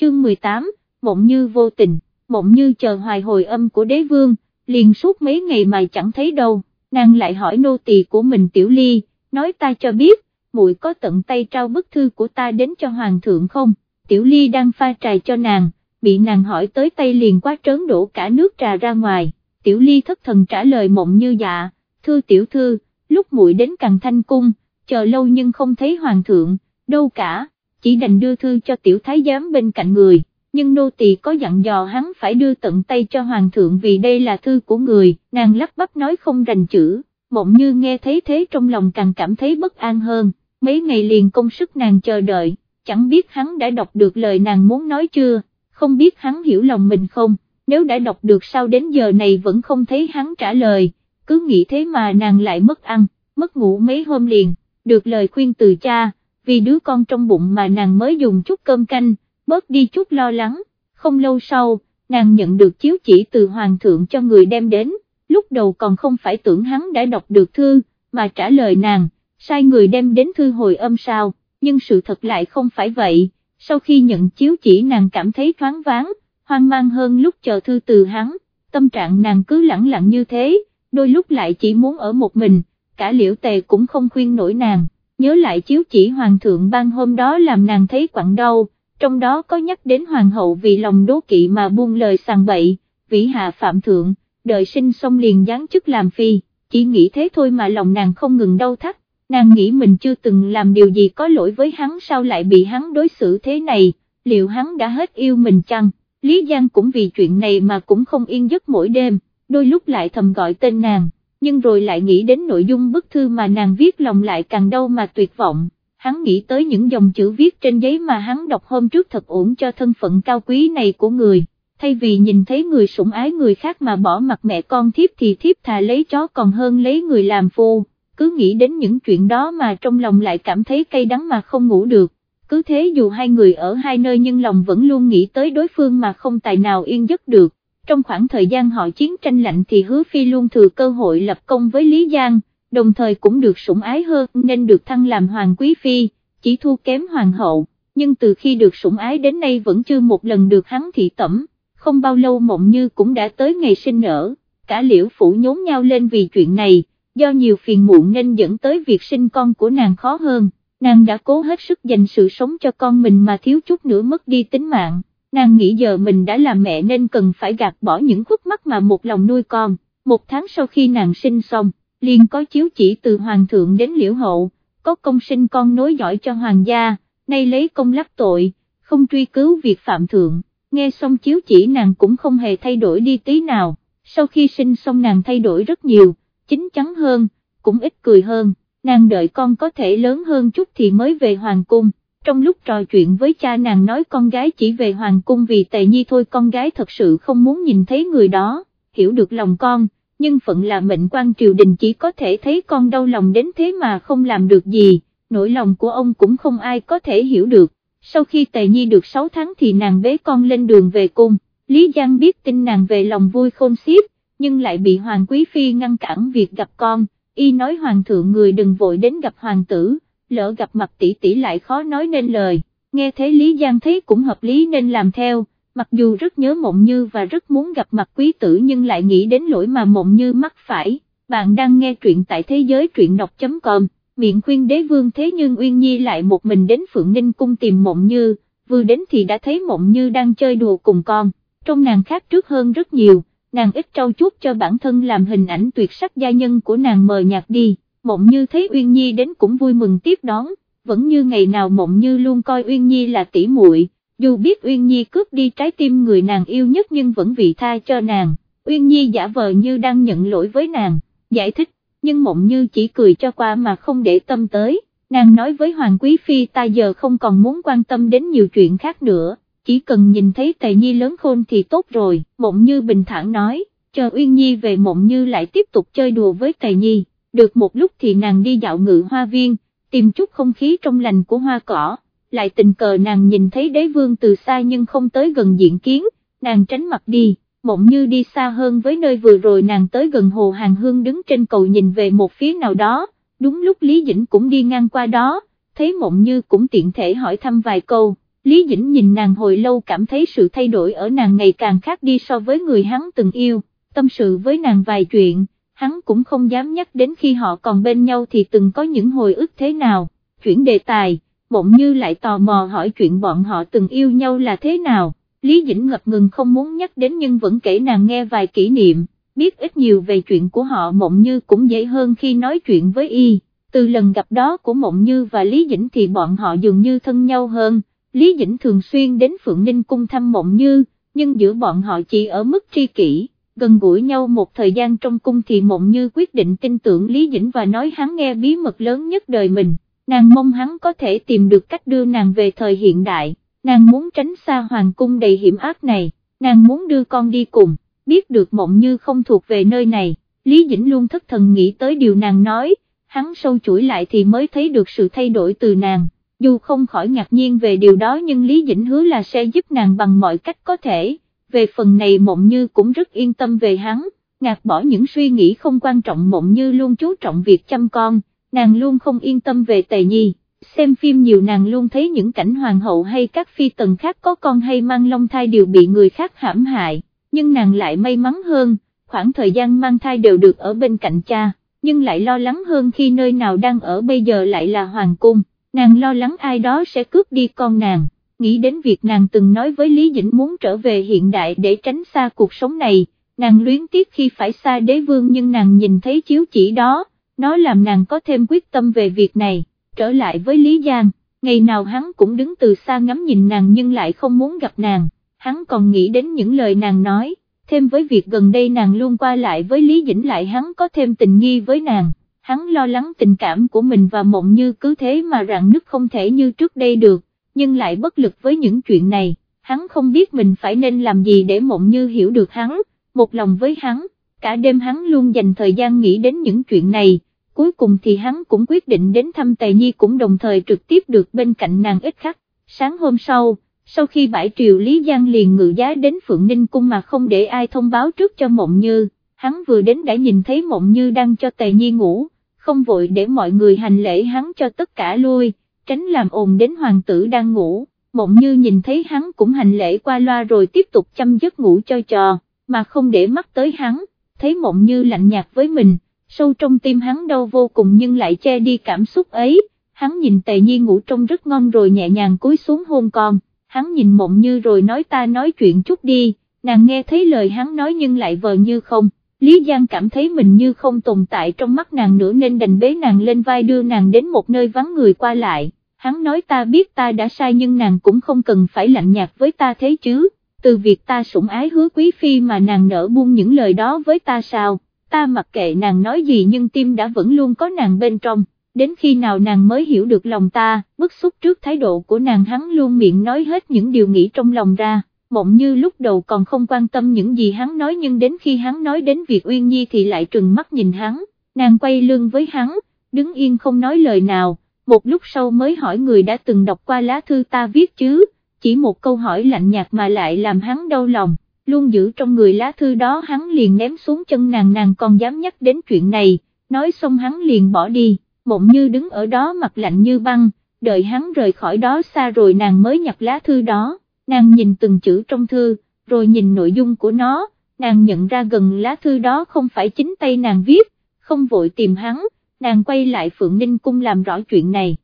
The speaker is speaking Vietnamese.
chương 18, mộng như vô tình, mộng như chờ hoài hồi âm của đế vương, liền suốt mấy ngày mà chẳng thấy đâu, nàng lại hỏi nô tỳ của mình tiểu ly, nói ta cho biết, muội có tận tay trao bức thư của ta đến cho hoàng thượng không, tiểu ly đang pha trà cho nàng, bị nàng hỏi tới tay liền quá trớn đổ cả nước trà ra ngoài, tiểu ly thất thần trả lời mộng như dạ, thư tiểu thư, lúc muội đến càng thanh cung, chờ lâu nhưng không thấy hoàng thượng, đâu cả, chỉ đành đưa thư cho tiểu thái giám bên cạnh người, nhưng nô tỳ có dặn dò hắn phải đưa tận tay cho hoàng thượng vì đây là thư của người, nàng lắp bắp nói không rành chữ, mộng như nghe thấy thế trong lòng càng cảm thấy bất an hơn, mấy ngày liền công sức nàng chờ đợi, chẳng biết hắn đã đọc được lời nàng muốn nói chưa, không biết hắn hiểu lòng mình không, nếu đã đọc được sao đến giờ này vẫn không thấy hắn trả lời, cứ nghĩ thế mà nàng lại mất ăn, mất ngủ mấy hôm liền, được lời khuyên từ cha, vì đứa con trong bụng mà nàng mới dùng chút cơm canh, bớt đi chút lo lắng, không lâu sau, nàng nhận được chiếu chỉ từ hoàng thượng cho người đem đến, lúc đầu còn không phải tưởng hắn đã đọc được thư, mà trả lời nàng, sai người đem đến thư hồi âm sao, nhưng sự thật lại không phải vậy, sau khi nhận chiếu chỉ nàng cảm thấy thoáng váng, hoang mang hơn lúc chờ thư từ hắn, tâm trạng nàng cứ lẳng lặng như thế, đôi lúc lại chỉ muốn ở một mình, cả liễu tề cũng không khuyên nổi nàng, nhớ lại chiếu chỉ hoàng thượng ban hôm đó làm nàng thấy quặn đau, trong đó có nhắc đến hoàng hậu vì lòng đố kỵ mà buông lời sàng bậy, vĩ hạ phạm thượng, đợi sinh xong liền giáng chức làm phi, chỉ nghĩ thế thôi mà lòng nàng không ngừng đau thắt, nàng nghĩ mình chưa từng làm điều gì có lỗi với hắn sao lại bị hắn đối xử thế này, liệu hắn đã hết yêu mình chăng, Lý Giang cũng vì chuyện này mà cũng không yên giấc mỗi đêm, đôi lúc lại thầm gọi tên nàng, nhưng rồi lại nghĩ đến nội dung bức thư mà nàng viết lòng lại càng đau mà tuyệt vọng. Hắn nghĩ tới những dòng chữ viết trên giấy mà hắn đọc hôm trước thật ổn cho thân phận cao quý này của người, thay vì nhìn thấy người sủng ái người khác mà bỏ mặt mẹ con thiếp thì thiếp thà lấy chó còn hơn lấy người làm phu, cứ nghĩ đến những chuyện đó mà trong lòng lại cảm thấy cay đắng mà không ngủ được, cứ thế dù hai người ở hai nơi nhưng lòng vẫn luôn nghĩ tới đối phương mà không tài nào yên giấc được. Trong khoảng thời gian họ chiến tranh lạnh thì hứa phi luôn thừa cơ hội lập công với Lý Giang, đồng thời cũng được sủng ái hơn nên được thăng làm hoàng quý phi, chỉ thua kém hoàng hậu, nhưng từ khi được sủng ái đến nay vẫn chưa một lần được hắn thị tẩm, không bao lâu mộng như cũng đã tới ngày sinh nở, cả liễu phủ nhốn nhau lên vì chuyện này, do nhiều phiền muộn nên dẫn tới việc sinh con của nàng khó hơn, nàng đã cố hết sức dành sự sống cho con mình mà thiếu chút nữa mất đi tính mạng, nàng nghĩ giờ mình đã là mẹ nên cần phải gạt bỏ những khuất mắt mà một lòng nuôi con, một tháng sau khi nàng sinh xong liền có chiếu chỉ từ hoàng thượng đến liễu hậu, có công sinh con nối giỏi cho hoàng gia, nay lấy công lắc tội, không truy cứu việc phạm thượng, nghe xong chiếu chỉ nàng cũng không hề thay đổi đi tí nào, sau khi sinh xong nàng thay đổi rất nhiều, chính chắn hơn, cũng ít cười hơn, nàng đợi con có thể lớn hơn chút thì mới về hoàng cung. Trong lúc trò chuyện với cha nàng nói con gái chỉ về hoàng cung vì tề nhi thôi con gái thật sự không muốn nhìn thấy người đó, hiểu được lòng con, nhưng phận là mệnh quan triều đình chỉ có thể thấy con đau lòng đến thế mà không làm được gì, nỗi lòng của ông cũng không ai có thể hiểu được. Sau khi Tề Nhi được 6 tháng thì nàng bế con lên đường về cung, Lý Giang biết tin nàng về lòng vui khôn xiết, nhưng lại bị Hoàng Quý Phi ngăn cản việc gặp con, y nói Hoàng thượng người đừng vội đến gặp Hoàng tử, lỡ gặp mặt tỷ tỷ lại khó nói nên lời, nghe thế Lý Giang thấy cũng hợp lý nên làm theo, mặc dù rất nhớ mộng như và rất muốn gặp mặt quý tử nhưng lại nghĩ đến lỗi mà mộng như mắc phải, bạn đang nghe truyện tại thế giới truyện đọc.com, miệng khuyên đế vương thế nhưng Uyên Nhi lại một mình đến Phượng Ninh cung tìm mộng như, vừa đến thì đã thấy mộng như đang chơi đùa cùng con, trong nàng khác trước hơn rất nhiều, nàng ít trau chuốt cho bản thân làm hình ảnh tuyệt sắc gia nhân của nàng mờ nhạt đi, mộng như thấy Uyên Nhi đến cũng vui mừng tiếp đón, vẫn như ngày nào mộng như luôn coi Uyên Nhi là tỷ muội. Dù biết Uyên Nhi cướp đi trái tim người nàng yêu nhất nhưng vẫn vị tha cho nàng, Uyên Nhi giả vờ như đang nhận lỗi với nàng, giải thích, nhưng mộng như chỉ cười cho qua mà không để tâm tới, nàng nói với Hoàng Quý Phi ta giờ không còn muốn quan tâm đến nhiều chuyện khác nữa, chỉ cần nhìn thấy Tề Nhi lớn khôn thì tốt rồi, mộng như bình thản nói, chờ Uyên Nhi về mộng như lại tiếp tục chơi đùa với Tề Nhi, được một lúc thì nàng đi dạo ngự hoa viên, tìm chút không khí trong lành của hoa cỏ lại tình cờ nàng nhìn thấy đế vương từ xa nhưng không tới gần diện kiến, nàng tránh mặt đi, mộng như đi xa hơn với nơi vừa rồi nàng tới gần hồ hàng hương đứng trên cầu nhìn về một phía nào đó, đúng lúc Lý Dĩnh cũng đi ngang qua đó, thấy mộng như cũng tiện thể hỏi thăm vài câu, Lý Dĩnh nhìn nàng hồi lâu cảm thấy sự thay đổi ở nàng ngày càng khác đi so với người hắn từng yêu, tâm sự với nàng vài chuyện, hắn cũng không dám nhắc đến khi họ còn bên nhau thì từng có những hồi ức thế nào, chuyển đề tài, mộng như lại tò mò hỏi chuyện bọn họ từng yêu nhau là thế nào, Lý Dĩnh ngập ngừng không muốn nhắc đến nhưng vẫn kể nàng nghe vài kỷ niệm, biết ít nhiều về chuyện của họ mộng như cũng dễ hơn khi nói chuyện với y, từ lần gặp đó của mộng như và Lý Dĩnh thì bọn họ dường như thân nhau hơn, Lý Dĩnh thường xuyên đến Phượng Ninh cung thăm mộng như, nhưng giữa bọn họ chỉ ở mức tri kỷ gần gũi nhau một thời gian trong cung thì mộng như quyết định tin tưởng Lý Dĩnh và nói hắn nghe bí mật lớn nhất đời mình, nàng mong hắn có thể tìm được cách đưa nàng về thời hiện đại, nàng muốn tránh xa hoàng cung đầy hiểm ác này, nàng muốn đưa con đi cùng, biết được mộng như không thuộc về nơi này, Lý Dĩnh luôn thất thần nghĩ tới điều nàng nói, hắn sâu chuỗi lại thì mới thấy được sự thay đổi từ nàng. Dù không khỏi ngạc nhiên về điều đó nhưng Lý Dĩnh hứa là sẽ giúp nàng bằng mọi cách có thể về phần này mộng như cũng rất yên tâm về hắn, ngạc bỏ những suy nghĩ không quan trọng mộng như luôn chú trọng việc chăm con, nàng luôn không yên tâm về tề nhi, xem phim nhiều nàng luôn thấy những cảnh hoàng hậu hay các phi tần khác có con hay mang long thai đều bị người khác hãm hại, nhưng nàng lại may mắn hơn, khoảng thời gian mang thai đều được ở bên cạnh cha, nhưng lại lo lắng hơn khi nơi nào đang ở bây giờ lại là hoàng cung, nàng lo lắng ai đó sẽ cướp đi con nàng nghĩ đến việc nàng từng nói với Lý Dĩnh muốn trở về hiện đại để tránh xa cuộc sống này, nàng luyến tiếc khi phải xa đế vương nhưng nàng nhìn thấy chiếu chỉ đó, nó làm nàng có thêm quyết tâm về việc này, trở lại với Lý Giang, ngày nào hắn cũng đứng từ xa ngắm nhìn nàng nhưng lại không muốn gặp nàng, hắn còn nghĩ đến những lời nàng nói, thêm với việc gần đây nàng luôn qua lại với Lý Dĩnh lại hắn có thêm tình nghi với nàng. Hắn lo lắng tình cảm của mình và mộng như cứ thế mà rạn nứt không thể như trước đây được, nhưng lại bất lực với những chuyện này, hắn không biết mình phải nên làm gì để mộng như hiểu được hắn, một lòng với hắn, cả đêm hắn luôn dành thời gian nghĩ đến những chuyện này, cuối cùng thì hắn cũng quyết định đến thăm Tề Nhi cũng đồng thời trực tiếp được bên cạnh nàng ít khắc, sáng hôm sau, sau khi bãi triều Lý Giang liền ngự giá đến Phượng Ninh Cung mà không để ai thông báo trước cho mộng như, hắn vừa đến đã nhìn thấy mộng như đang cho Tề Nhi ngủ, không vội để mọi người hành lễ hắn cho tất cả lui tránh làm ồn đến hoàng tử đang ngủ, mộng như nhìn thấy hắn cũng hành lễ qua loa rồi tiếp tục chăm giấc ngủ cho trò, mà không để mắt tới hắn, thấy mộng như lạnh nhạt với mình, sâu trong tim hắn đau vô cùng nhưng lại che đi cảm xúc ấy, hắn nhìn tề nhi ngủ trông rất ngon rồi nhẹ nhàng cúi xuống hôn con, hắn nhìn mộng như rồi nói ta nói chuyện chút đi, nàng nghe thấy lời hắn nói nhưng lại vờ như không. Lý Giang cảm thấy mình như không tồn tại trong mắt nàng nữa nên đành bế nàng lên vai đưa nàng đến một nơi vắng người qua lại, hắn nói ta biết ta đã sai nhưng nàng cũng không cần phải lạnh nhạt với ta thế chứ, từ việc ta sủng ái hứa quý phi mà nàng nở buông những lời đó với ta sao, ta mặc kệ nàng nói gì nhưng tim đã vẫn luôn có nàng bên trong, đến khi nào nàng mới hiểu được lòng ta, bức xúc trước thái độ của nàng hắn luôn miệng nói hết những điều nghĩ trong lòng ra. Mộng như lúc đầu còn không quan tâm những gì hắn nói nhưng đến khi hắn nói đến việc Uyên Nhi thì lại trừng mắt nhìn hắn, nàng quay lưng với hắn, đứng yên không nói lời nào, một lúc sau mới hỏi người đã từng đọc qua lá thư ta viết chứ, chỉ một câu hỏi lạnh nhạt mà lại làm hắn đau lòng, luôn giữ trong người lá thư đó hắn liền ném xuống chân nàng nàng còn dám nhắc đến chuyện này, nói xong hắn liền bỏ đi, mộng như đứng ở đó mặt lạnh như băng, đợi hắn rời khỏi đó xa rồi nàng mới nhặt lá thư đó, nàng nhìn từng chữ trong thư, rồi nhìn nội dung của nó, nàng nhận ra gần lá thư đó không phải chính tay nàng viết, không vội tìm hắn nàng quay lại Phượng Ninh Cung làm rõ chuyện này.